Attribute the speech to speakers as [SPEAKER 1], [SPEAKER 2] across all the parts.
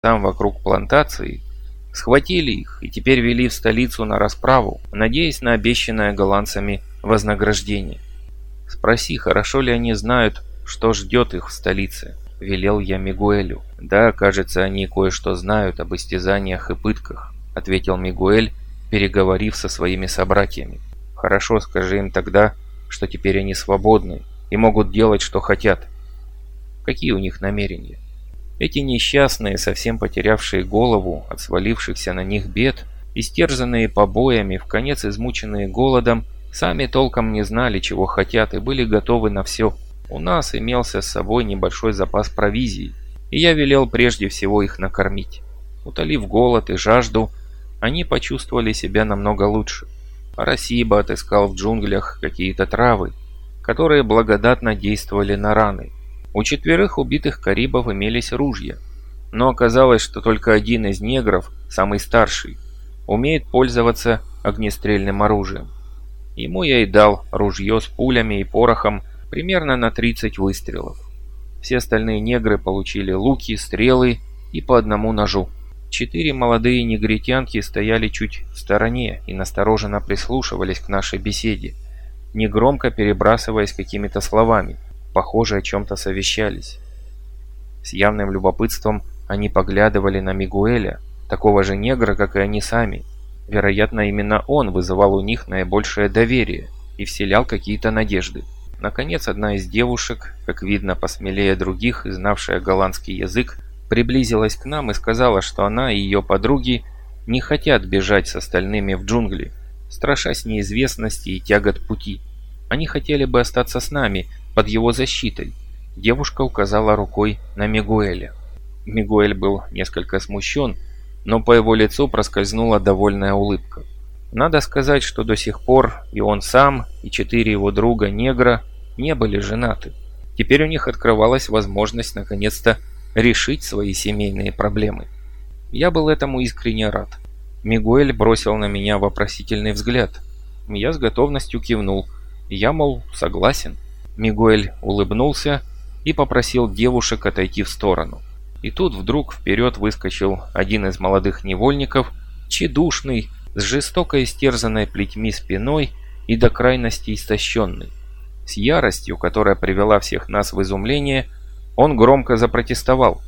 [SPEAKER 1] там вокруг плантации, схватили их и теперь вели в столицу на расправу, надеясь на обещанное голландцами вознаграждение. Спроси, хорошо ли они знают, что ждет их в столице, велел я Мигуэлю. Да, кажется, они кое-что знают об истязаниях и пытках, ответил Мигуэль, переговорив со своими собратьями. Хорошо, скажи им тогда, что теперь они свободны и могут делать, что хотят. Какие у них намерения? Эти несчастные, совсем потерявшие голову от свалившихся на них бед, истерзанные побоями, в конец измученные голодом, сами толком не знали, чего хотят и были готовы на все. У нас имелся с собой небольшой запас провизии, и я велел прежде всего их накормить. Утолив голод и жажду, они почувствовали себя намного лучше. Арасиба отыскал в джунглях какие-то травы, которые благодатно действовали на раны. У четверых убитых карибов имелись ружья, но оказалось, что только один из негров, самый старший, умеет пользоваться огнестрельным оружием. Ему я и дал ружье с пулями и порохом примерно на 30 выстрелов. Все остальные негры получили луки, стрелы и по одному ножу. Четыре молодые негритянки стояли чуть в стороне и настороженно прислушивались к нашей беседе, негромко перебрасываясь какими-то словами – Похоже, о чем-то совещались. С явным любопытством они поглядывали на Мигуэля, такого же негра, как и они сами. Вероятно, именно он вызывал у них наибольшее доверие и вселял какие-то надежды. Наконец, одна из девушек, как видно, посмелее других знавшая голландский язык, приблизилась к нам и сказала, что она и ее подруги не хотят бежать с остальными в джунгли, страшась неизвестности и тягот пути. Они хотели бы остаться с нами под его защитой. Девушка указала рукой на Мигуэля. Мигуэль был несколько смущен, но по его лицу проскользнула довольная улыбка. Надо сказать, что до сих пор и он сам, и четыре его друга-негра не были женаты. Теперь у них открывалась возможность наконец-то решить свои семейные проблемы. Я был этому искренне рад. Мигуэль бросил на меня вопросительный взгляд. Я с готовностью кивнул. Я, мол, согласен. Мигуэль улыбнулся и попросил девушек отойти в сторону. И тут вдруг вперед выскочил один из молодых невольников, чедушный, с жестоко истерзанной плетьми спиной и до крайности истощенный. С яростью, которая привела всех нас в изумление, он громко запротестовал.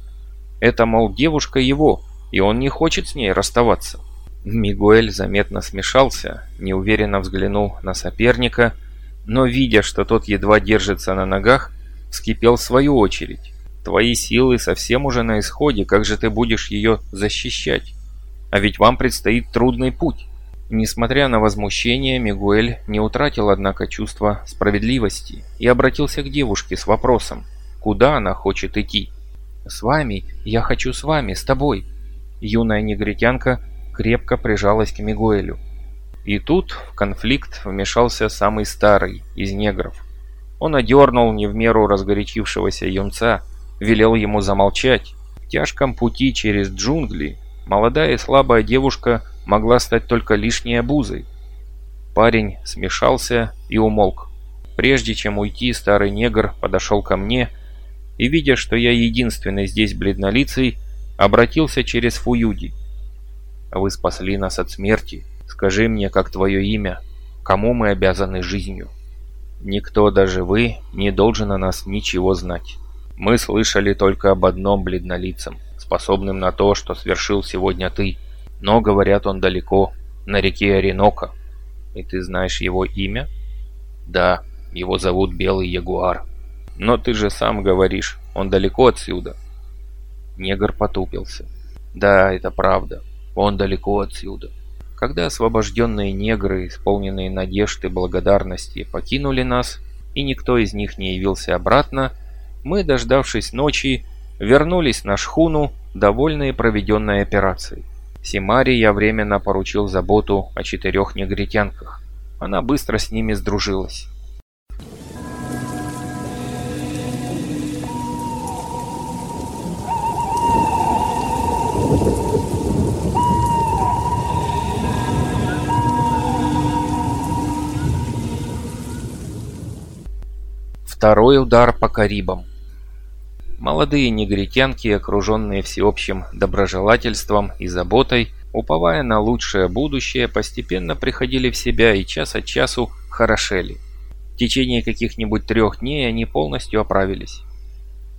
[SPEAKER 1] Это, мол, девушка его, и он не хочет с ней расставаться. Мигуэль заметно смешался, неуверенно взглянул на соперника но, видя, что тот едва держится на ногах, вскипел в свою очередь. «Твои силы совсем уже на исходе, как же ты будешь ее защищать? А ведь вам предстоит трудный путь». Несмотря на возмущение, Мигуэль не утратил, однако, чувства справедливости и обратился к девушке с вопросом, куда она хочет идти. «С вами, я хочу с вами, с тобой». Юная негритянка крепко прижалась к Мигуэлю. И тут в конфликт вмешался самый старый из негров. Он одернул не в меру разгорячившегося юнца, велел ему замолчать. В тяжком пути через джунгли молодая и слабая девушка могла стать только лишней обузой. Парень смешался и умолк. Прежде чем уйти, старый негр подошел ко мне и, видя, что я единственный здесь бледнолицый, обратился через Фуюди. «Вы спасли нас от смерти», Скажи мне, как твое имя? Кому мы обязаны жизнью? Никто, даже вы, не должен о нас ничего знать. Мы слышали только об одном бледнолицем, способным на то, что свершил сегодня ты. Но, говорят, он далеко, на реке Оренока. И ты знаешь его имя? Да, его зовут Белый Ягуар. Но ты же сам говоришь, он далеко отсюда. Негр потупился. Да, это правда, он далеко отсюда. Когда освобожденные негры, исполненные надежд и благодарности, покинули нас, и никто из них не явился обратно, мы, дождавшись ночи, вернулись на шхуну, довольные проведенной операцией. Симаре я временно поручил заботу о четырех негритянках. Она быстро с ними сдружилась. Второй удар по Карибам. Молодые негритянки, окруженные всеобщим доброжелательством и заботой, уповая на лучшее будущее, постепенно приходили в себя и час от часу хорошели. В течение каких-нибудь трех дней они полностью оправились.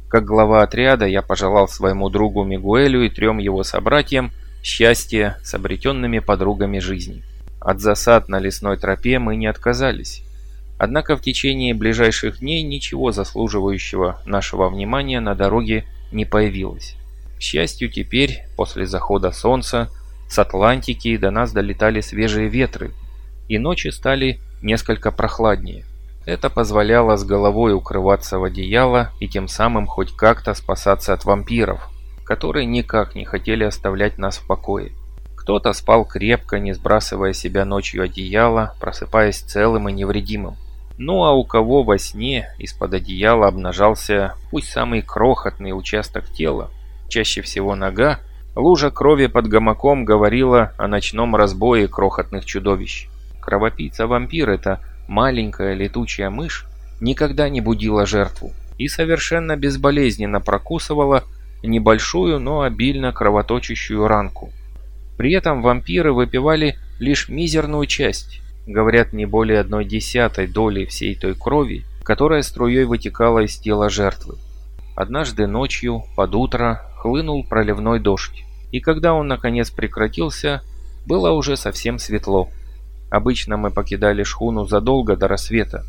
[SPEAKER 1] Как глава отряда я пожелал своему другу Мигуэлю и трем его собратьям счастья с обретенными подругами жизни. От засад на лесной тропе мы не отказались. Однако в течение ближайших дней ничего заслуживающего нашего внимания на дороге не появилось. К счастью, теперь, после захода солнца, с Атлантики до нас долетали свежие ветры, и ночи стали несколько прохладнее. Это позволяло с головой укрываться в одеяло и тем самым хоть как-то спасаться от вампиров, которые никак не хотели оставлять нас в покое. Кто-то спал крепко, не сбрасывая себя ночью одеяло, просыпаясь целым и невредимым. Ну а у кого во сне из-под одеяла обнажался пусть самый крохотный участок тела, чаще всего нога, лужа крови под гамаком говорила о ночном разбое крохотных чудовищ. Кровопийца-вампир – это маленькая летучая мышь никогда не будила жертву и совершенно безболезненно прокусывала небольшую, но обильно кровоточащую ранку. При этом вампиры выпивали лишь мизерную часть, говорят, не более одной десятой доли всей той крови, которая струей вытекала из тела жертвы. Однажды ночью, под утро, хлынул проливной дождь, и когда он наконец прекратился, было уже совсем светло. Обычно мы покидали шхуну задолго до рассвета,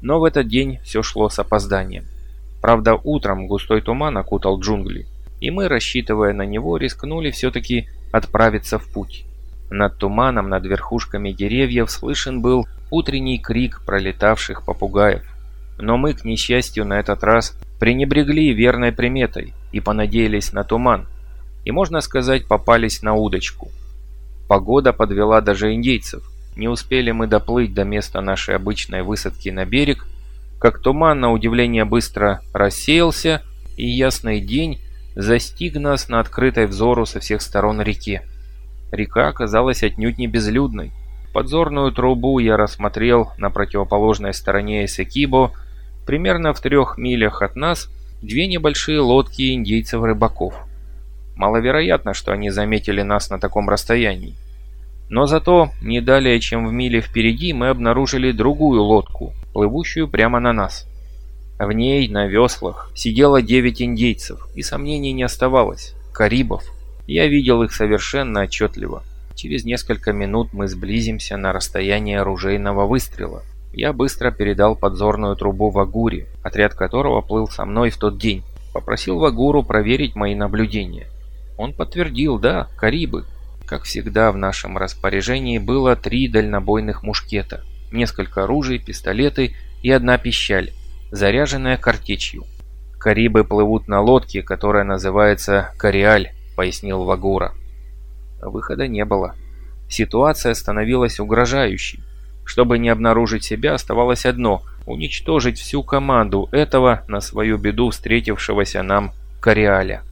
[SPEAKER 1] но в этот день все шло с опозданием. Правда, утром густой туман окутал джунгли, и мы, рассчитывая на него, рискнули все-таки отправиться в путь. Над туманом, над верхушками деревьев слышен был утренний крик пролетавших попугаев. Но мы, к несчастью, на этот раз пренебрегли верной приметой и понадеялись на туман, и, можно сказать, попались на удочку. Погода подвела даже индейцев – не успели мы доплыть до места нашей обычной высадки на берег, как туман на удивление быстро рассеялся, и ясный день застиг нас на открытой взору со всех сторон реке. Река оказалась отнюдь не безлюдной. Подзорную трубу я рассмотрел на противоположной стороне Эсекибо, примерно в трех милях от нас, две небольшие лодки индейцев-рыбаков. Маловероятно, что они заметили нас на таком расстоянии. Но зато не далее, чем в миле впереди, мы обнаружили другую лодку, плывущую прямо на нас. В ней, на веслах, сидело девять индейцев, и сомнений не оставалось. Карибов. Я видел их совершенно отчетливо. Через несколько минут мы сблизимся на расстояние оружейного выстрела. Я быстро передал подзорную трубу Вагуре, отряд которого плыл со мной в тот день. Попросил Вагуру проверить мои наблюдения. Он подтвердил, да, Карибы. Как всегда в нашем распоряжении было три дальнобойных мушкета, несколько оружий, пистолеты и одна пищаль, заряженная картечью. «Карибы плывут на лодке, которая называется «Кориаль», — пояснил Вагура. Выхода не было. Ситуация становилась угрожающей. Чтобы не обнаружить себя, оставалось одно — уничтожить всю команду этого, на свою беду встретившегося нам Кориаля.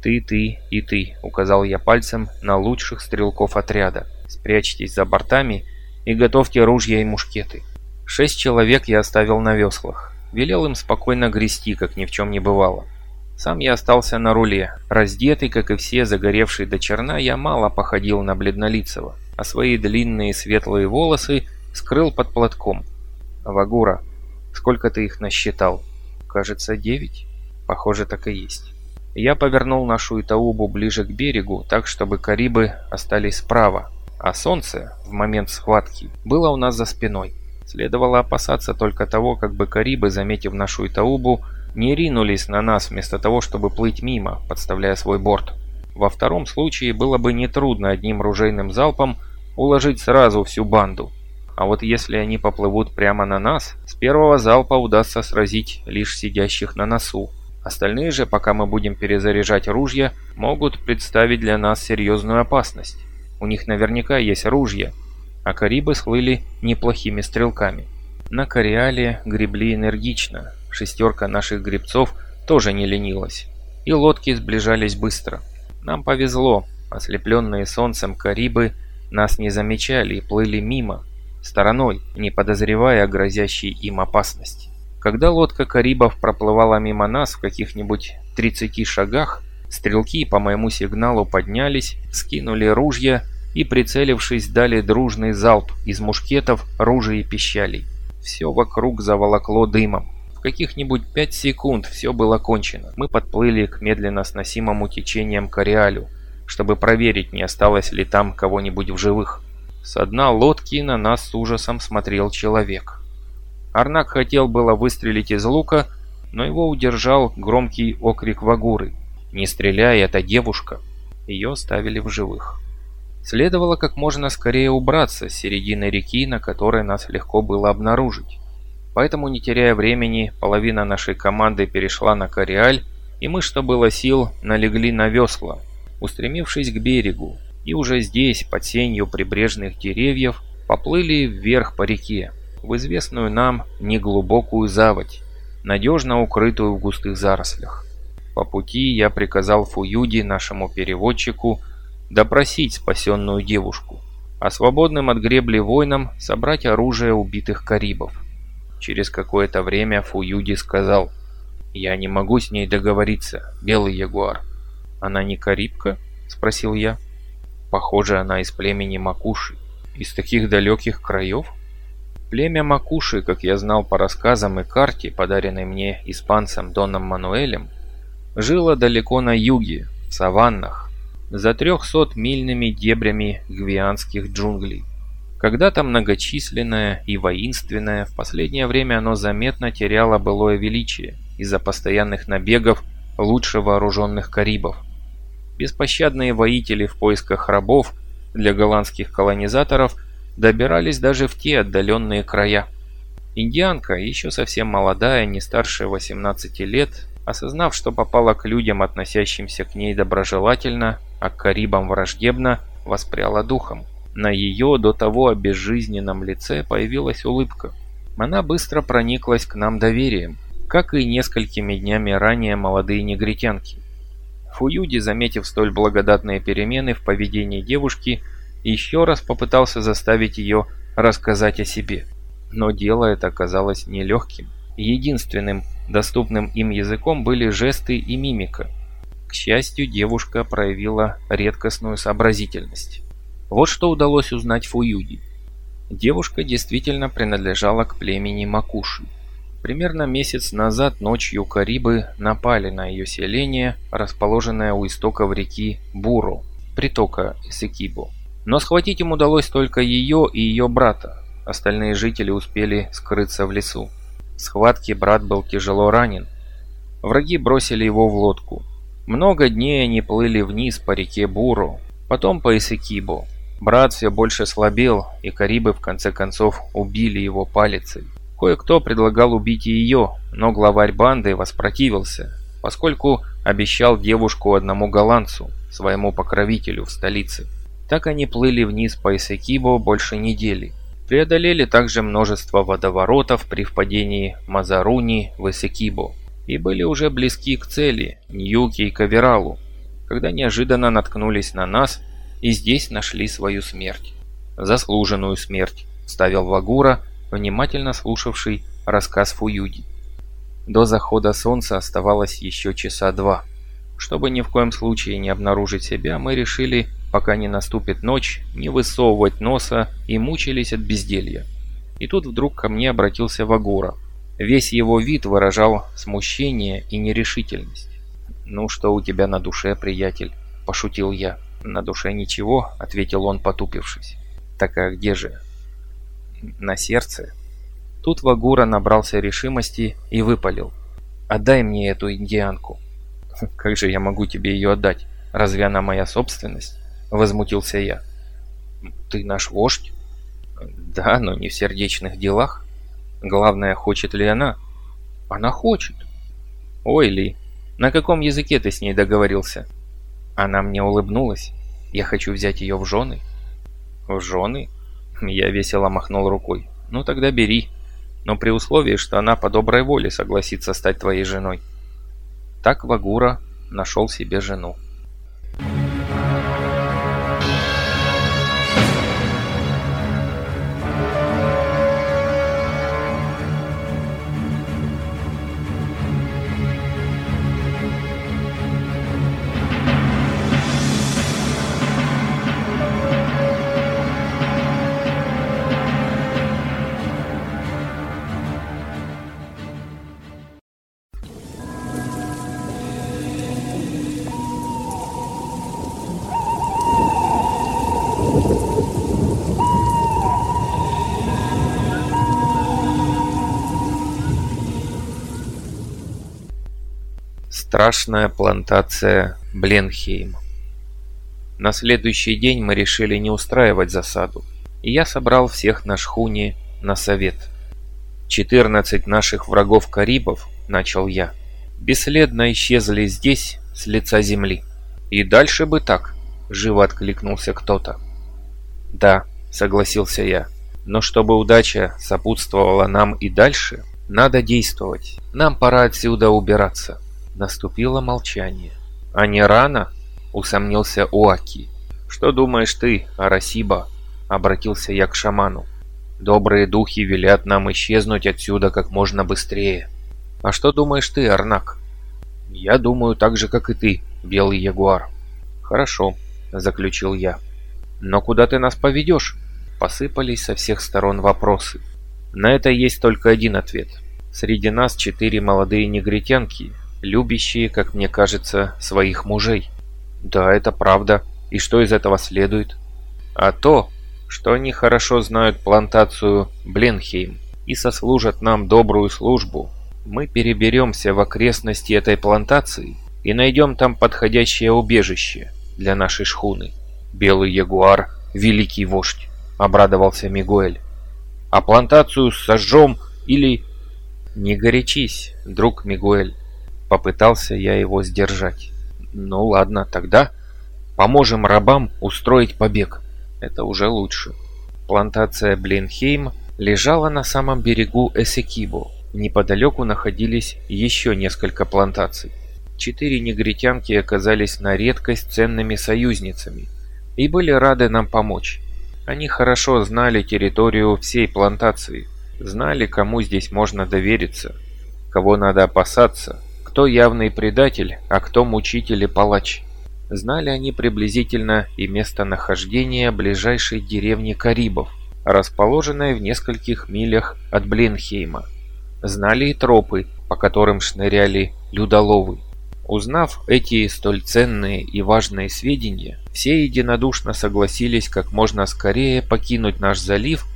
[SPEAKER 1] «Ты, ты и ты», — указал я пальцем на лучших стрелков отряда. «Спрячьтесь за бортами и готовьте ружья и мушкеты». Шесть человек я оставил на веслах. Велел им спокойно грести, как ни в чем не бывало. Сам я остался на руле. Раздетый, как и все, загоревший до черна, я мало походил на бледнолицего, а свои длинные светлые волосы скрыл под платком. «Вагура, сколько ты их насчитал?» «Кажется, девять?» «Похоже, так и есть». Я повернул нашу Итаубу ближе к берегу, так чтобы Карибы остались справа, а солнце, в момент схватки, было у нас за спиной. Следовало опасаться только того, как бы Карибы, заметив нашу Итаубу, не ринулись на нас вместо того, чтобы плыть мимо, подставляя свой борт. Во втором случае было бы нетрудно одним ружейным залпом уложить сразу всю банду. А вот если они поплывут прямо на нас, с первого залпа удастся сразить лишь сидящих на носу. Остальные же, пока мы будем перезаряжать ружья, могут представить для нас серьезную опасность. У них наверняка есть ружья, а Карибы схлыли неплохими стрелками. На Кориале гребли энергично, шестерка наших гребцов тоже не ленилась, и лодки сближались быстро. Нам повезло, ослепленные солнцем Карибы нас не замечали и плыли мимо, стороной, не подозревая о грозящей им опасности. Когда лодка Карибов проплывала мимо нас в каких-нибудь 30 шагах, стрелки по моему сигналу поднялись, скинули ружья и, прицелившись, дали дружный залп из мушкетов, ружей и пищалей. Все вокруг заволокло дымом. В каких-нибудь пять секунд все было кончено. Мы подплыли к медленно сносимому течениям Кориалю, чтобы проверить, не осталось ли там кого-нибудь в живых. С дна лодки на нас с ужасом смотрел человек. Арнак хотел было выстрелить из лука, но его удержал громкий окрик Вагуры. «Не стреляй, это девушка!» Ее оставили в живых. Следовало как можно скорее убраться с середины реки, на которой нас легко было обнаружить. Поэтому, не теряя времени, половина нашей команды перешла на Кориаль, и мы, что было сил, налегли на весла, устремившись к берегу, и уже здесь, под сенью прибрежных деревьев, поплыли вверх по реке, в известную нам неглубокую заводь, надежно укрытую в густых зарослях. По пути я приказал Фуюди, нашему переводчику, допросить спасенную девушку, а свободным от гребли воинам собрать оружие убитых карибов. Через какое-то время Фуюди сказал, «Я не могу с ней договориться, белый ягуар». «Она не карибка?» – спросил я. «Похоже, она из племени Макуши. Из таких далеких краев?» Племя Макуши, как я знал по рассказам и карте, подаренной мне испанцем Доном Мануэлем, жило далеко на юге, в саваннах, за трехсотмильными дебрями гвианских джунглей. Когда-то многочисленное и воинственное, в последнее время оно заметно теряло былое величие из-за постоянных набегов лучше вооруженных карибов. Беспощадные воители в поисках рабов для голландских колонизаторов добирались даже в те отдаленные края. Индианка, еще совсем молодая, не старше 18 лет, осознав, что попала к людям, относящимся к ней доброжелательно, а к карибам враждебно, воспряла духом. На ее до того обезжизненном лице появилась улыбка. Она быстро прониклась к нам доверием, как и несколькими днями ранее молодые негритянки. Фуюди, заметив столь благодатные перемены в поведении девушки, еще раз попытался заставить ее рассказать о себе. Но дело это оказалось нелегким. Единственным доступным им языком были жесты и мимика – к счастью, девушка проявила редкостную сообразительность. Вот что удалось узнать Фуюди. Девушка действительно принадлежала к племени Макуши. Примерно месяц назад ночью Карибы напали на ее селение, расположенное у истоков реки Буро, притока Исекибо. Но схватить им удалось только ее и ее брата. Остальные жители успели скрыться в лесу. В схватке брат был тяжело ранен. Враги бросили его в лодку. Много дней они плыли вниз по реке Буру, потом по Исекибу. Брат все больше слабел, и Карибы в конце концов убили его палицей. Кое-кто предлагал убить и ее, но главарь банды воспротивился, поскольку обещал девушку одному голландцу, своему покровителю в столице. Так они плыли вниз по Исекибу больше недели. Преодолели также множество водоворотов при впадении Мазаруни в Исекибу и были уже близки к цели, Ньюки и Кавералу, когда неожиданно наткнулись на нас и здесь нашли свою смерть. Заслуженную смерть, ставил Вагура, внимательно слушавший рассказ Фуюди. До захода солнца оставалось еще часа два. Чтобы ни в коем случае не обнаружить себя, мы решили, пока не наступит ночь, не высовывать носа и мучились от безделья. И тут вдруг ко мне обратился Вагура – Весь его вид выражал смущение и нерешительность. «Ну что у тебя на душе, приятель?» – пошутил я. «На душе ничего», – ответил он, потупившись. «Так а где же?» «На сердце». Тут Вагура набрался решимости и выпалил. «Отдай мне эту индианку». «Как же я могу тебе ее отдать? Разве она моя собственность?» – возмутился я. «Ты наш вождь?» «Да, но не в сердечных делах». Главное, хочет ли она? Она хочет. Ой, Ли, на каком языке ты с ней договорился? Она мне улыбнулась. Я хочу взять ее в жены. В жены? Я весело махнул рукой. Ну тогда бери. Но при условии, что она по доброй воле согласится стать твоей женой. Так Вагура нашел себе жену. Страшная плантация Бленхейм. На следующий день мы решили не устраивать засаду, и я собрал всех на шхуне на совет. 14 наших врагов-карибов, начал я, бесследно исчезли здесь, с лица земли. И дальше бы так, живо откликнулся кто-то. Да, согласился я, но чтобы удача сопутствовала нам и дальше, надо действовать. Нам пора отсюда убираться. Наступило молчание. «А не рано?» — усомнился Уаки. «Что думаешь ты, Арасиба?» — обратился я к шаману. «Добрые духи велят нам исчезнуть отсюда как можно быстрее. А что думаешь ты, Арнак?» «Я думаю так же, как и ты, белый ягуар». «Хорошо», — заключил я. «Но куда ты нас поведешь?» Посыпались со всех сторон вопросы. На это есть только один ответ. Среди нас четыре молодые негритянки, любящие, как мне кажется, своих мужей. Да, это правда. И что из этого следует? А то, что они хорошо знают плантацию Бленхейм и сослужат нам добрую службу. Мы переберемся в окрестности этой плантации и найдем там подходящее убежище для нашей шхуны. Белый ягуар — великий вождь, обрадовался Мигуэль. А плантацию сожжем или... Не горячись, друг Мигуэль. Попытался я его сдержать. Ну ладно, тогда поможем рабам устроить побег. Это уже лучше. Плантация Бленхейм лежала на самом берегу Эсекибо. Неподалеку находились еще несколько плантаций. Четыре негритянки оказались на редкость ценными союзницами и были рады нам помочь. Они хорошо знали территорию всей плантации, знали, кому здесь можно довериться, кого надо опасаться, кто явный предатель, а кто мучитель и палач. Знали они приблизительно и местонахождение ближайшей деревни Карибов, расположенной в нескольких милях от Бленхейма. Знали и тропы, по которым шныряли людоловы. Узнав эти столь ценные и важные сведения, все единодушно согласились как можно скорее покинуть наш залив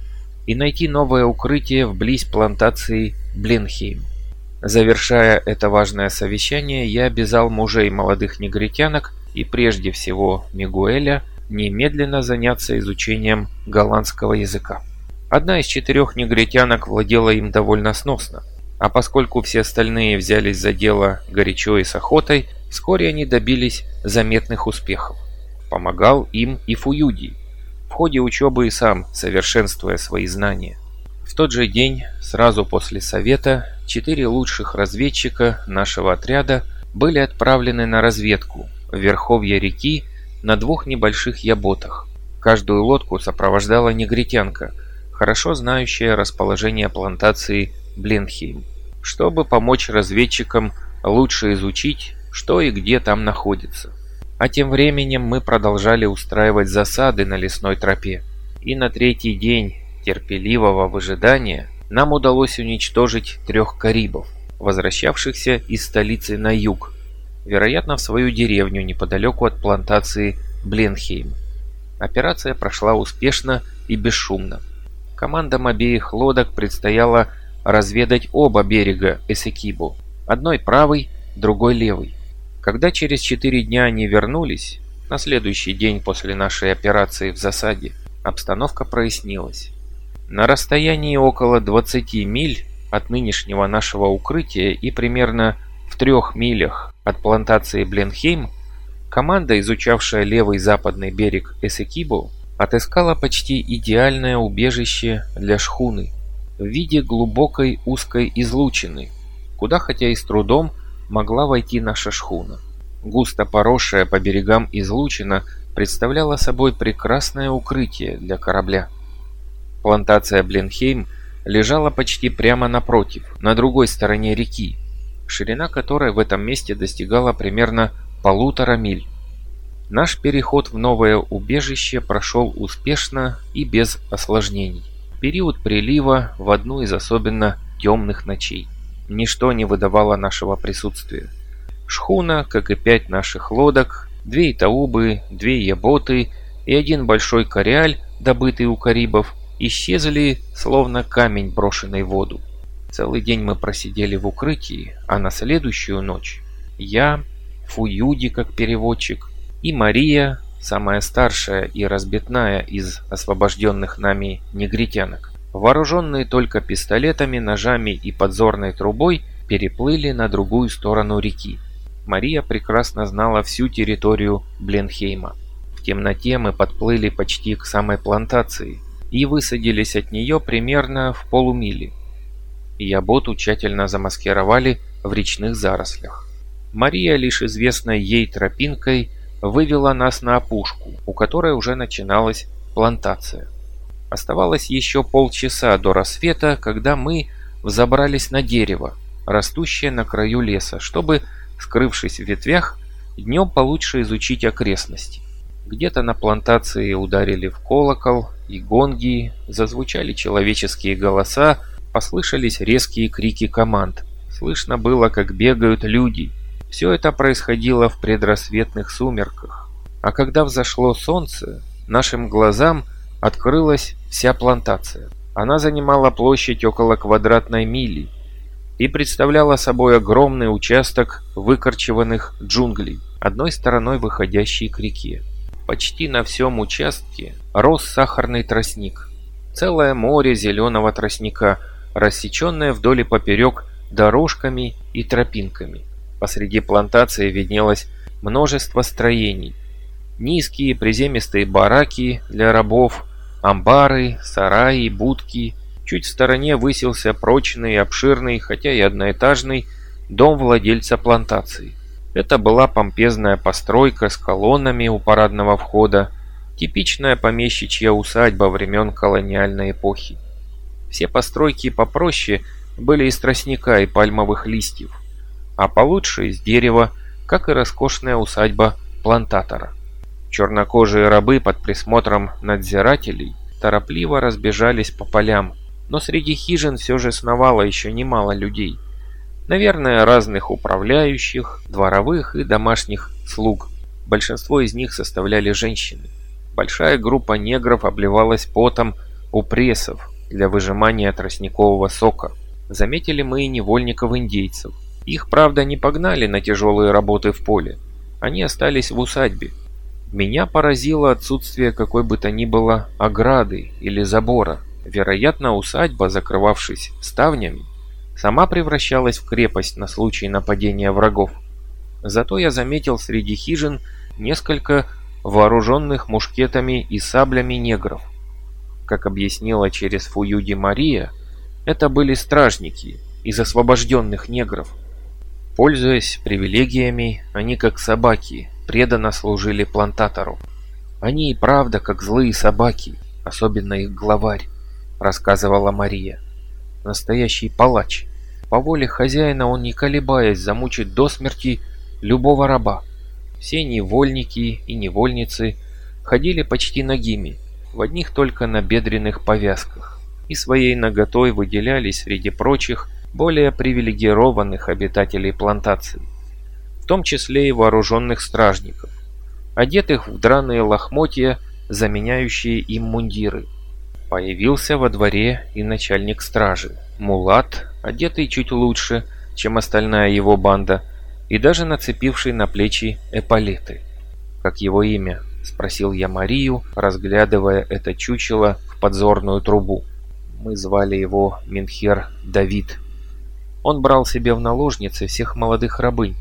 [SPEAKER 1] и найти новое укрытие вблизь плантации Бленхейм. Завершая это важное совещание, я обязал мужей молодых негритянок и прежде всего Мигуэля немедленно заняться изучением голландского языка. Одна из четырех негритянок владела им довольно сносно, а поскольку все остальные взялись за дело горячо и с охотой, вскоре они добились заметных успехов. Помогал им и Фуюди, в ходе учебы и сам совершенствуя свои знания. В тот же день, сразу после совета, четыре лучших разведчика нашего отряда были отправлены на разведку в верховье реки на двух небольших яботах. Каждую лодку сопровождала негритянка, хорошо знающая расположение плантации Бленхейм, чтобы помочь разведчикам лучше изучить, что и где там находится. А тем временем мы продолжали устраивать засады на лесной тропе. И на третий день терпеливого выжидания нам удалось уничтожить трех карибов, возвращавшихся из столицы на юг, вероятно в свою деревню неподалеку от плантации Бленхейм. Операция прошла успешно и бесшумно. Командам обеих лодок предстояло разведать оба берега Эсекибу, одной правый, другой левый. Когда через четыре дня они вернулись, на следующий день после нашей операции в засаде, обстановка прояснилась. На расстоянии около 20 миль от нынешнего нашего укрытия и примерно в трех милях от плантации Бленхейм, команда, изучавшая левый западный берег Эсекибо, отыскала почти идеальное убежище для шхуны в виде глубокой узкой излучины, куда хотя и с трудом могла войти наша шхуна. Густо поросшая по берегам излучина представляла собой прекрасное укрытие для корабля. Плантация Бленхейм лежала почти прямо напротив, на другой стороне реки, ширина которой в этом месте достигала примерно полутора миль. Наш переход в новое убежище прошел успешно и без осложнений. Период прилива в одну из особенно темных ночей. Ничто не выдавало нашего присутствия. Шхуна, как и пять наших лодок, две итаубы, две яботы и один большой кориаль, добытый у карибов, исчезли, словно камень, брошенный в воду. Целый день мы просидели в укрытии, а на следующую ночь я, Фуюди как переводчик, и Мария, самая старшая и разбитная из освобожденных нами негритянок. Вооруженные только пистолетами, ножами и подзорной трубой, переплыли на другую сторону реки. Мария прекрасно знала всю территорию Бленхейма. В темноте мы подплыли почти к самой плантации и высадились от нее примерно в полумиле. Яботу тщательно замаскировали в речных зарослях. Мария лишь известной ей тропинкой вывела нас на опушку, у которой уже начиналась плантация. Оставалось еще полчаса до рассвета, когда мы взобрались на дерево, растущее на краю леса, чтобы, скрывшись в ветвях, днем получше изучить окрестности. Где-то на плантации ударили в колокол и гонги, зазвучали человеческие голоса, послышались резкие крики команд. Слышно было, как бегают люди. Все это происходило в предрассветных сумерках. А когда взошло солнце, нашим глазам открылась вся плантация. Она занимала площадь около квадратной мили и представляла собой огромный участок выкорчеванных джунглей, одной стороной выходящей к реке. Почти на всем участке рос сахарный тростник. Целое море зеленого тростника, рассеченное вдоль и поперек дорожками и тропинками. Посреди плантации виднелось множество строений. Низкие приземистые бараки для рабов, амбары, сараи, будки. Чуть в стороне высился прочный, обширный, хотя и одноэтажный, дом владельца плантации. Это была помпезная постройка с колоннами у парадного входа, типичная помещичья усадьба времен колониальной эпохи. Все постройки попроще были из тростника и пальмовых листьев, а получше из дерева, как и роскошная усадьба плантатора. Чернокожие рабы под присмотром надзирателей торопливо разбежались по полям, но среди хижин все же сновало еще немало людей. Наверное, разных управляющих, дворовых и домашних слуг. Большинство из них составляли женщины. Большая группа негров обливалась потом у прессов для выжимания тростникового сока. Заметили мы и невольников-индейцев. Их, правда, не погнали на тяжелые работы в поле. Они остались в усадьбе, меня поразило отсутствие какой бы то ни было ограды или забора. Вероятно, усадьба, закрывавшись ставнями, сама превращалась в крепость на случай нападения врагов. Зато я заметил среди хижин несколько вооруженных мушкетами и саблями негров. Как объяснила через Фуюди Мария, это были стражники из освобожденных негров. Пользуясь привилегиями, они как собаки преданно служили плантатору. Они и правда как злые собаки, особенно их главарь, рассказывала Мария. Настоящий палач. По воле хозяина он, не колебаясь, замучит до смерти любого раба. Все невольники и невольницы ходили почти нагими, в одних только набедренных повязках, и своей наготой выделялись среди прочих более привилегированных обитателей плантации в том числе и вооруженных стражников, одетых в драные лохмотья, заменяющие им мундиры. Появился во дворе и начальник стражи, Мулат, одетый чуть лучше, чем остальная его банда, и даже нацепивший на плечи эполеты. «Как его имя?» – спросил я Марию, разглядывая это чучело в подзорную трубу. Мы звали его Минхер Давид. Он брал себе в наложницы всех молодых рабынь,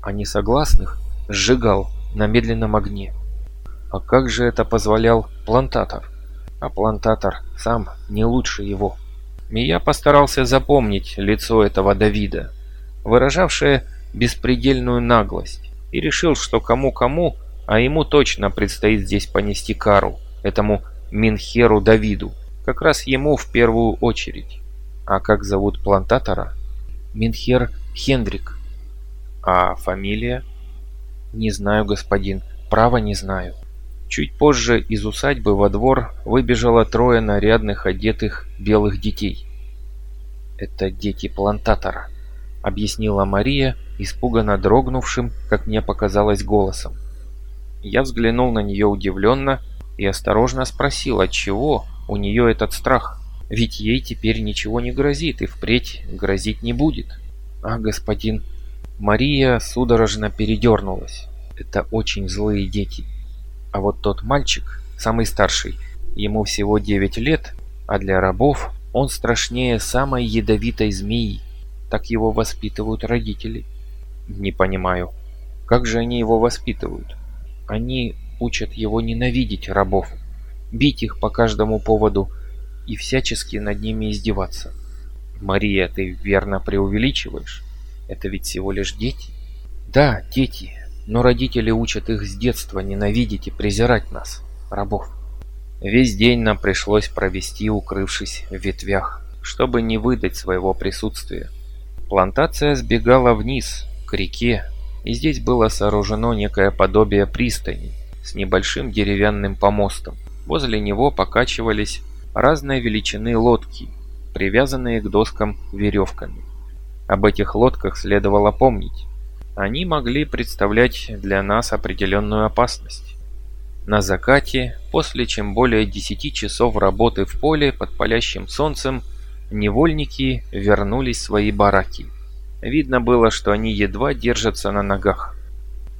[SPEAKER 1] а несогласных сжигал на медленном огне. А как же это позволял плантатор? А плантатор сам не лучше его. И я постарался запомнить лицо этого Давида, выражавшее беспредельную наглость, и решил, что кому-кому, а ему точно предстоит здесь понести кару, этому Минхеру Давиду, как раз ему в первую очередь. А как зовут плантатора? Минхер Хендрик. А фамилия? Не знаю, господин, право не знаю. Чуть позже из усадьбы во двор выбежало трое нарядных одетых белых детей. «Это дети плантатора», — объяснила Мария, испуганно дрогнувшим, как мне показалось, голосом. Я взглянул на нее удивленно и осторожно спросил, отчего у нее этот страх. Ведь ей теперь ничего не грозит и впредь грозить не будет. «А, господин, Мария судорожно передернулась. Это очень злые дети. А вот тот мальчик, самый старший, ему всего 9 лет, а для рабов он страшнее самой ядовитой змеи. Так его воспитывают родители. Не понимаю, как же они его воспитывают? Они учат его ненавидеть рабов, бить их по каждому поводу и всячески над ними издеваться. Мария, ты верно преувеличиваешь? Это ведь всего лишь дети. Да, дети, но родители учат их с детства ненавидеть и презирать нас, рабов. Весь день нам пришлось провести, укрывшись в ветвях, чтобы не выдать своего присутствия. Плантация сбегала вниз, к реке, и здесь было сооружено некое подобие пристани с небольшим деревянным помостом. Возле него покачивались разной величины лодки, привязанные к доскам веревками. Об этих лодках следовало помнить. Они могли представлять для нас определенную опасность. На закате, после чем более 10 часов работы в поле под палящим солнцем, невольники вернулись в свои бараки. Видно было, что они едва держатся на ногах.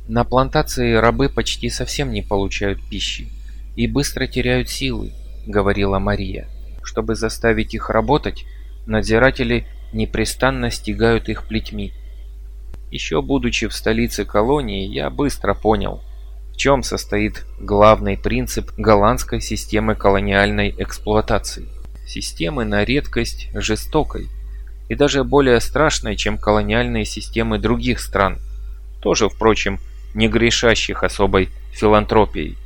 [SPEAKER 1] На плантации рабы почти совсем не получают пищи и быстро теряют силы, говорила Мария. Чтобы заставить их работать, надзиратели непрестанно стигают их плетьми. Еще будучи в столице колонии, я быстро понял, в чем состоит главный принцип голландской системы колониальной эксплуатации. Системы на редкость жестокой и даже более страшной, чем колониальные системы других стран, тоже, впрочем, не грешащих особой филантропией.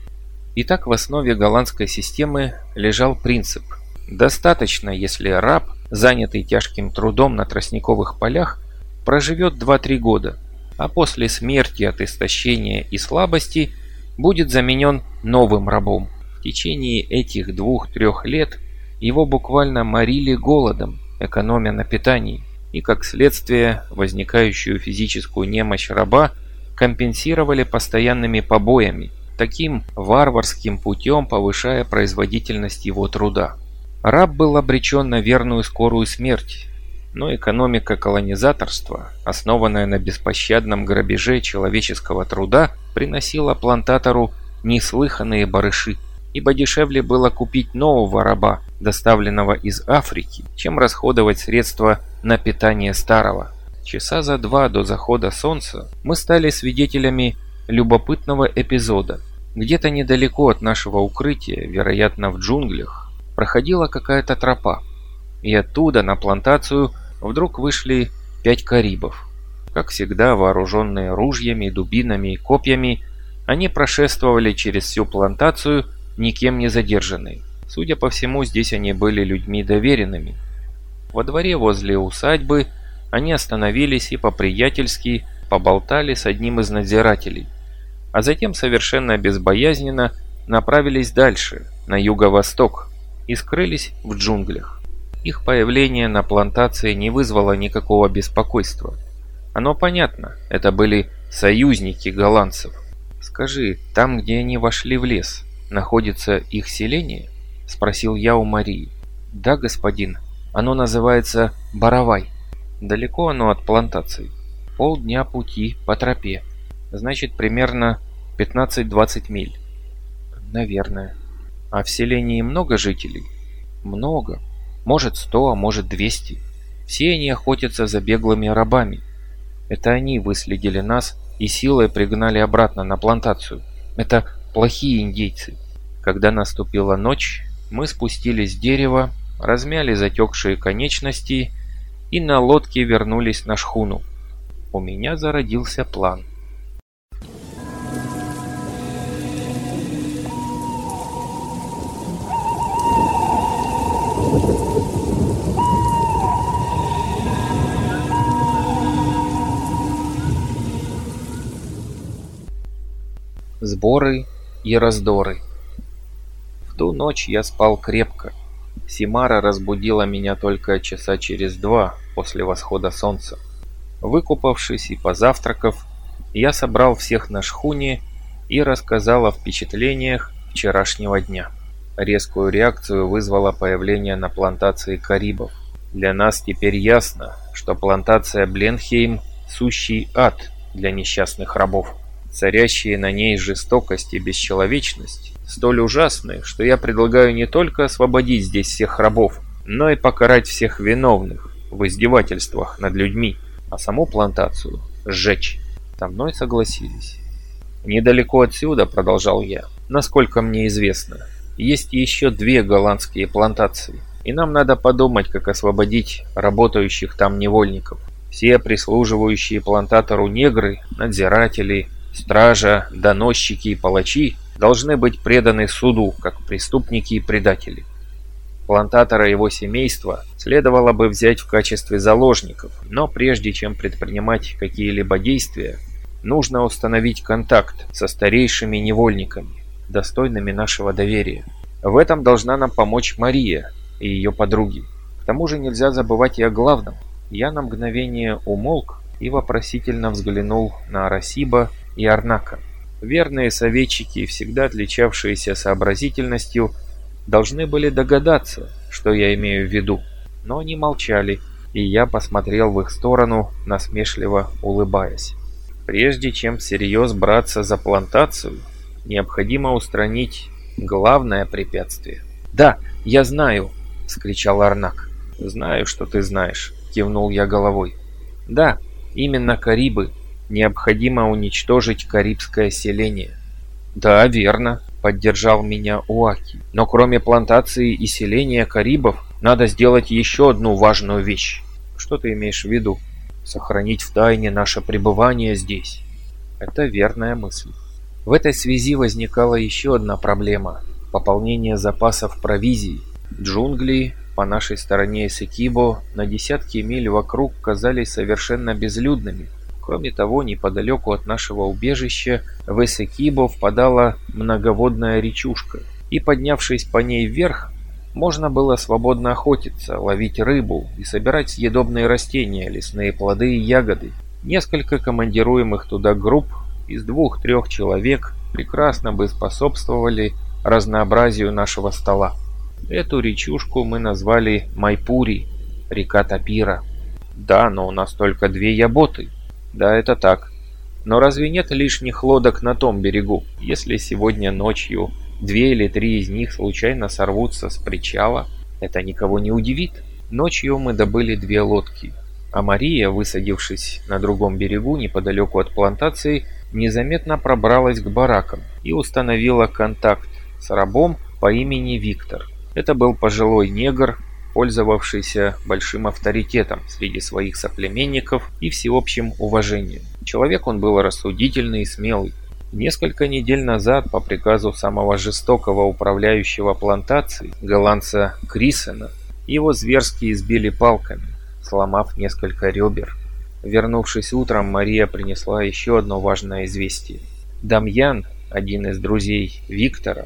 [SPEAKER 1] Итак, в основе голландской системы лежал принцип «достаточно, если раб, занятый тяжким трудом на тростниковых полях, проживет 2-3 года, а после смерти от истощения и слабости будет заменен новым рабом. В течение этих двух-трех лет его буквально морили голодом, экономя на питании, и как следствие возникающую физическую немощь раба компенсировали постоянными побоями, таким варварским путем повышая производительность его труда. Раб был обречен на верную скорую смерть, но экономика колонизаторства, основанная на беспощадном грабеже человеческого труда, приносила плантатору неслыханные барыши, ибо дешевле было купить нового раба, доставленного из Африки, чем расходовать средства на питание старого. Часа за два до захода солнца мы стали свидетелями любопытного эпизода. Где-то недалеко от нашего укрытия, вероятно в джунглях, проходила какая-то тропа, и оттуда на плантацию – вдруг вышли пять карибов. Как всегда, вооруженные ружьями, дубинами и копьями, они прошествовали через всю плантацию, никем не задержанные. Судя по всему, здесь они были людьми доверенными. Во дворе возле усадьбы они остановились и по-приятельски поболтали с одним из надзирателей, а затем совершенно безбоязненно направились дальше, на юго-восток, и скрылись в джунглях. Их появление на плантации не вызвало никакого беспокойства. Оно понятно, это были союзники голландцев. «Скажи, там, где они вошли в лес, находится их селение?» – спросил я у Марии. «Да, господин. Оно называется Баравай. Далеко оно от плантации. Полдня пути по тропе. Значит, примерно 15-20 миль». «Наверное. А в селении много жителей?» «Много. Может сто, а может двести. Все они охотятся за беглыми рабами. Это они выследили нас и силой пригнали обратно на плантацию. Это плохие индейцы. Когда наступила ночь, мы спустились с дерева, размяли затекшие конечности и на лодке вернулись на шхуну. У меня зародился план – Сборы и раздоры. В ту ночь я спал крепко. Симара разбудила меня только часа через два после восхода солнца. Выкупавшись и позавтракав, я собрал всех на шхуне и рассказал о впечатлениях вчерашнего дня. Резкую реакцию вызвало появление на плантации карибов. Для нас теперь ясно, что плантация Бленхейм сущий ад для несчастных рабов. Царящие на ней жестокость и бесчеловечность столь ужасны, что я предлагаю не только освободить здесь всех рабов, но и покарать всех виновных в издевательствах над людьми, а саму плантацию сжечь. Со мной согласились. Недалеко отсюда, продолжал я, насколько мне известно, есть еще две голландские плантации, и нам надо подумать, как освободить работающих там невольников. Все прислуживающие плантатору негры, надзиратели, стража, доносчики и палачи должны быть преданы суду, как преступники и предатели. Плантатора и его семейства следовало бы взять в качестве заложников, но прежде чем предпринимать какие-либо действия, нужно установить контакт со старейшими невольниками, достойными нашего доверия. В этом должна нам помочь Мария и ее подруги. К тому же нельзя забывать и о главном. Я на мгновение умолк и вопросительно взглянул на Арасиба и Арнака. Верные советчики, всегда отличавшиеся сообразительностью, должны были догадаться, что я имею в виду. Но они молчали, и я посмотрел в их сторону, насмешливо улыбаясь. Прежде чем всерьез браться за плантацию, необходимо устранить главное препятствие. «Да, я знаю!» — скричал Арнак. «Знаю, что ты знаешь», — кивнул я головой. «Да, именно Карибы. Необходимо уничтожить карибское селение». «Да, верно», — поддержал меня Уаки. «Но кроме плантации и селения Карибов, надо сделать еще одну важную вещь». «Что ты имеешь в виду?» «Сохранить в тайне наше пребывание здесь». Это верная мысль. В этой связи возникала еще одна проблема – пополнение запасов провизии. Джунгли по нашей стороне Эсекибо на десятки миль вокруг казались совершенно безлюдными. Кроме того, неподалеку от нашего убежища в Эсекибо впадала многоводная речушка, и поднявшись по ней вверх, можно было свободно охотиться, ловить рыбу и собирать съедобные растения, лесные плоды и ягоды. Несколько командируемых туда групп из двух-трех человек прекрасно бы способствовали разнообразию нашего стола. Эту речушку мы назвали Майпури, река Тапира. Да, но у нас только две яботы. Да, это так. Но разве нет лишних лодок на том берегу? Если сегодня ночью две или три из них случайно сорвутся с причала, это никого не удивит. Ночью мы добыли две лодки, а Мария, высадившись на другом берегу неподалеку от плантации, незаметно пробралась к баракам и установила контакт с рабом по имени Виктор. Это был пожилой негр, пользовавшийся большим авторитетом среди своих соплеменников и всеобщим уважением. Человек он был рассудительный и смелый. Несколько недель назад по приказу самого жестокого управляющего плантацией, голландца Крисена, его зверски избили палками, сломав несколько ребер. Вернувшись утром, Мария принесла еще одно важное известие. Дамьян, один из друзей Виктора,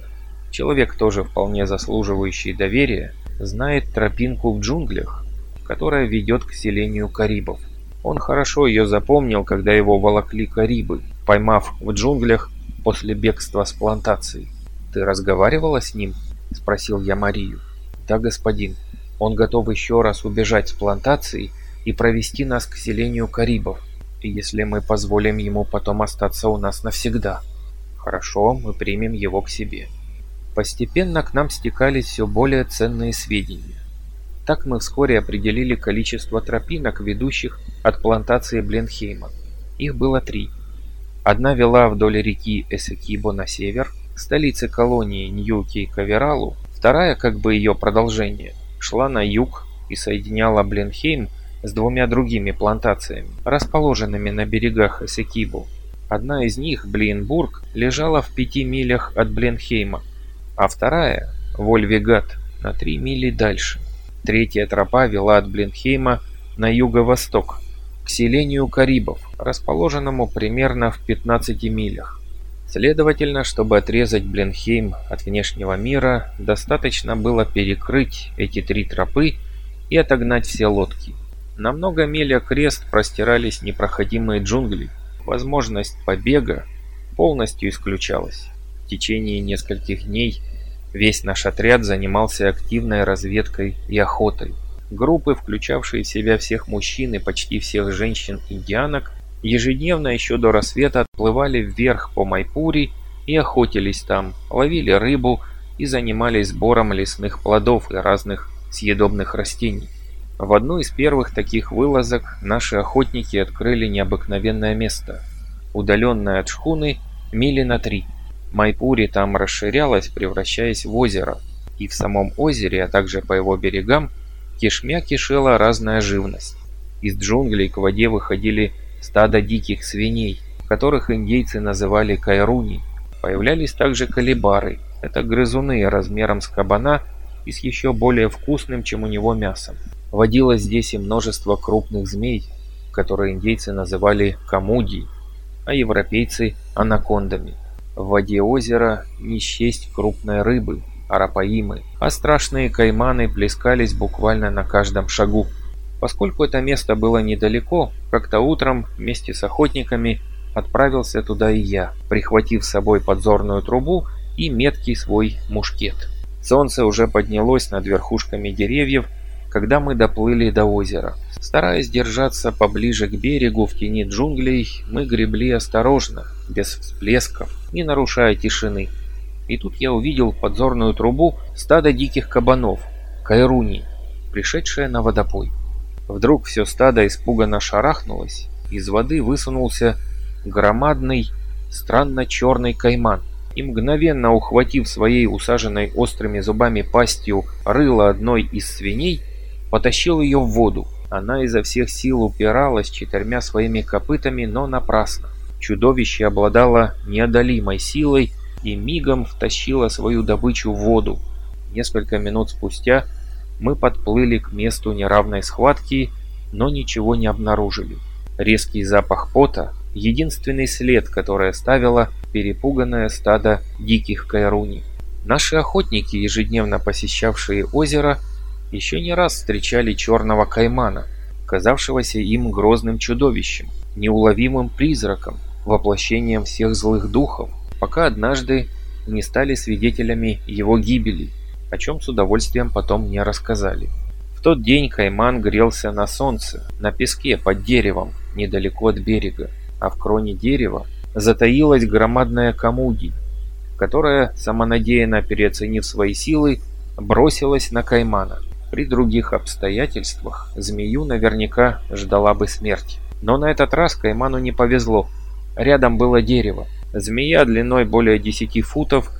[SPEAKER 1] Человек, тоже вполне заслуживающий доверия, знает тропинку в джунглях, которая ведет к селению карибов. Он хорошо ее запомнил, когда его волокли карибы, поймав в джунглях после бегства с плантацией. «Ты разговаривала с ним?» – спросил я Марию. «Да, господин. Он готов еще раз убежать с плантацией и провести нас к селению карибов, если мы позволим ему потом остаться у нас навсегда. Хорошо, мы примем его к себе». Постепенно к нам стекались все более ценные сведения. Так мы вскоре определили количество тропинок, ведущих от плантации Бленхейма. Их было три. Одна вела вдоль реки Эсекибо на север, столицы колонии Ньюки-Кавералу, вторая, как бы ее продолжение, шла на юг и соединяла Бленхейм с двумя другими плантациями, расположенными на берегах Эсекибо. Одна из них, Блинбург, лежала в пяти милях от Бленхейма, а вторая – Вольвегат, на три мили дальше. Третья тропа вела от Блинхейма на юго-восток, к селению Карибов, расположенному примерно в 15 милях. Следовательно, чтобы отрезать Бленхейм от внешнего мира, достаточно было перекрыть эти три тропы и отогнать все лодки. На много миль окрест простирались непроходимые джунгли. Возможность побега полностью исключалась. Течение нескольких дней Весь наш отряд занимался активной разведкой и охотой. Группы, включавшие в себя всех мужчин и почти всех женщин-индианок, ежедневно еще до рассвета отплывали вверх по Майпури и охотились там, ловили рыбу и занимались сбором лесных плодов и разных съедобных растений. В одну из первых таких вылазок наши охотники открыли необыкновенное место, удаленное от шхуны мили на три. Майпури там расширялась, превращаясь в озеро, и в самом озере, а также по его берегам, кишмя кишела разная живность. Из джунглей к воде выходили стада диких свиней, которых индейцы называли кайруни. Появлялись также калибары, это грызуны размером с кабана и с еще более вкусным, чем у него мясом. Водилось здесь и множество крупных змей, которые индейцы называли камуди, а европейцы – анакондами. В воде озера не счесть крупной рыбы, арапаимы, а страшные кайманы плескались буквально на каждом шагу. Поскольку это место было недалеко, как-то утром вместе с охотниками отправился туда и я, прихватив с собой подзорную трубу и меткий свой мушкет. Солнце уже поднялось над верхушками деревьев, когда мы доплыли до озера. Стараясь держаться поближе к берегу в тени джунглей, мы гребли осторожно, без всплесков, не нарушая тишины. И тут я увидел подзорную трубу стада диких кабанов, кайруни, пришедшее на водопой. Вдруг все стадо испуганно шарахнулось, из воды высунулся громадный, странно черный кайман и мгновенно ухватив своей усаженной острыми зубами пастью рыло одной из свиней, потащил ее в воду. Она изо всех сил упиралась четырьмя своими копытами, но напрасно. Чудовище обладало неодолимой силой и мигом втащило свою добычу в воду. Несколько минут спустя мы подплыли к месту неравной схватки, но ничего не обнаружили. Резкий запах пота – единственный след, который оставило перепуганное стадо диких кайруни. Наши охотники, ежедневно посещавшие озеро, еще не раз встречали черного каймана, казавшегося им грозным чудовищем, неуловимым призраком, воплощением всех злых духов, пока однажды не стали свидетелями его гибели, о чем с удовольствием потом мне рассказали. В тот день кайман грелся на солнце, на песке под деревом, недалеко от берега, а в кроне дерева затаилась громадная камуди, которая, самонадеянно переоценив свои силы, бросилась на каймана. При других обстоятельствах змею наверняка ждала бы смерть. Но на этот раз Кайману не повезло. Рядом было дерево. Змея длиной более 10 футов,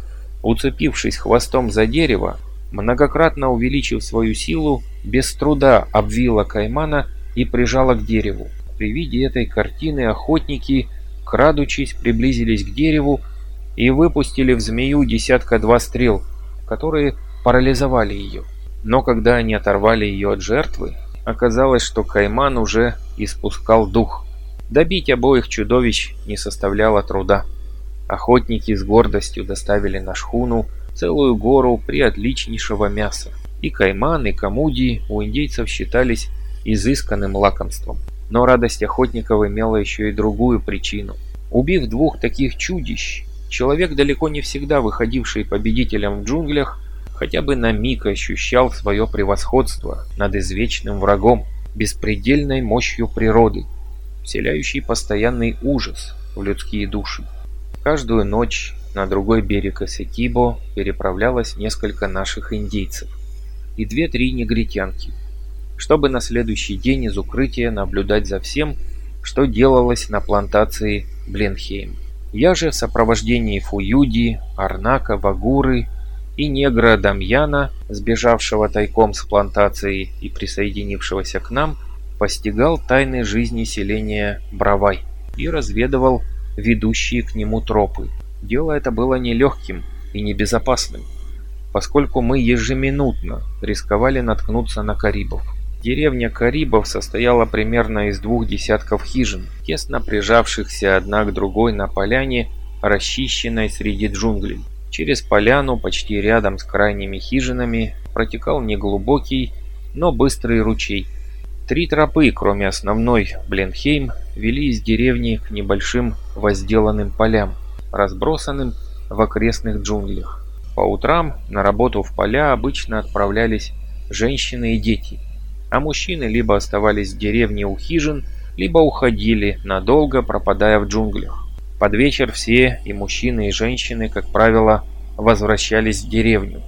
[SPEAKER 1] уцепившись хвостом за дерево, многократно увеличив свою силу, без труда обвила Каймана и прижала к дереву. При виде этой картины охотники, крадучись, приблизились к дереву и выпустили в змею десятка-два стрел, которые парализовали ее. Но когда они оторвали ее от жертвы, оказалось, что Кайман уже испускал дух. Добить обоих чудовищ не составляло труда. Охотники с гордостью доставили на шхуну целую гору приотличнейшего мяса. И Кайман, и Камуди у индейцев считались изысканным лакомством. Но радость охотников имела еще и другую причину. Убив двух таких чудищ, человек, далеко не всегда выходивший победителем в джунглях, хотя бы на миг ощущал свое превосходство над извечным врагом, беспредельной мощью природы, вселяющей постоянный ужас в людские души. Каждую ночь на другой берег Эсекибо переправлялось несколько наших индейцев и две-три негритянки, чтобы на следующий день из укрытия наблюдать за всем, что делалось на плантации Бленхейм. Я же в сопровождении Фуюди, Арнака, Вагуры и негра Дамьяна, сбежавшего тайком с плантации и присоединившегося к нам, постигал тайны жизни селения Бравай и разведывал ведущие к нему тропы. Дело это было нелегким и небезопасным, поскольку мы ежеминутно рисковали наткнуться на карибов. Деревня Карибов состояла примерно из двух десятков хижин, тесно прижавшихся одна к другой на поляне, расчищенной среди джунглей. Через поляну, почти рядом с крайними хижинами, протекал неглубокий, но быстрый ручей. Три тропы, кроме основной Бленхейм, вели из деревни к небольшим возделанным полям, разбросанным в окрестных джунглях. По утрам на работу в поля обычно отправлялись женщины и дети. а мужчины либо оставались в деревне у хижин, либо уходили, надолго пропадая в джунглях. Под вечер все, и мужчины, и женщины, как правило, возвращались в деревню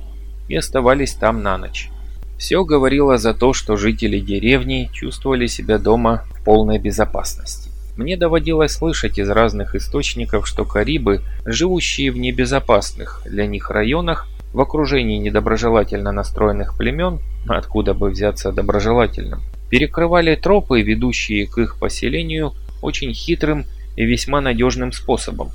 [SPEAKER 1] и оставались там на ночь. Все говорило за то, что жители деревни чувствовали себя дома в полной безопасности. Мне доводилось слышать из разных источников, что карибы, живущие в небезопасных для них районах, в окружении недоброжелательно настроенных племен, откуда бы взяться доброжелательным, перекрывали тропы, ведущие к их поселению, очень хитрым и весьма надежным способом.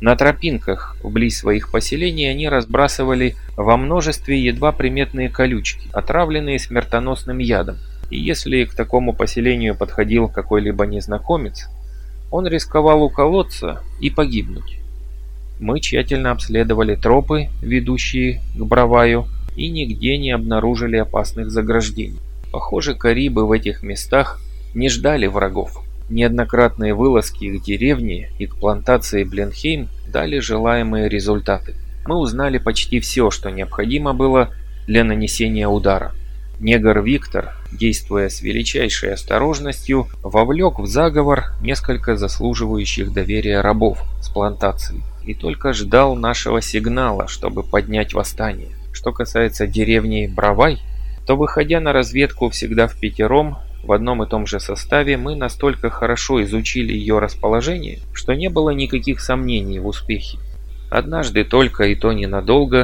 [SPEAKER 1] На тропинках вблизи своих поселений они разбрасывали во множестве едва приметные колючки, отравленные смертоносным ядом. И если к такому поселению подходил какой-либо незнакомец, он рисковал уколоться и погибнуть. Мы тщательно обследовали тропы, ведущие к Браваю, и нигде не обнаружили опасных заграждений. Похоже, карибы в этих местах не ждали врагов. Неоднократные вылазки к деревне и к плантации Бленхейм дали желаемые результаты. Мы узнали почти все, что необходимо было для нанесения удара. Негр Виктор, действуя с величайшей осторожностью, вовлек в заговор несколько заслуживающих доверия рабов с плантации и только ждал нашего сигнала, чтобы поднять восстание. Что касается деревни Бравай, то выходя на разведку всегда в пятером, в одном и том же составе мы настолько хорошо изучили ее расположение, что не было никаких сомнений в успехе. Однажды только и то ненадолго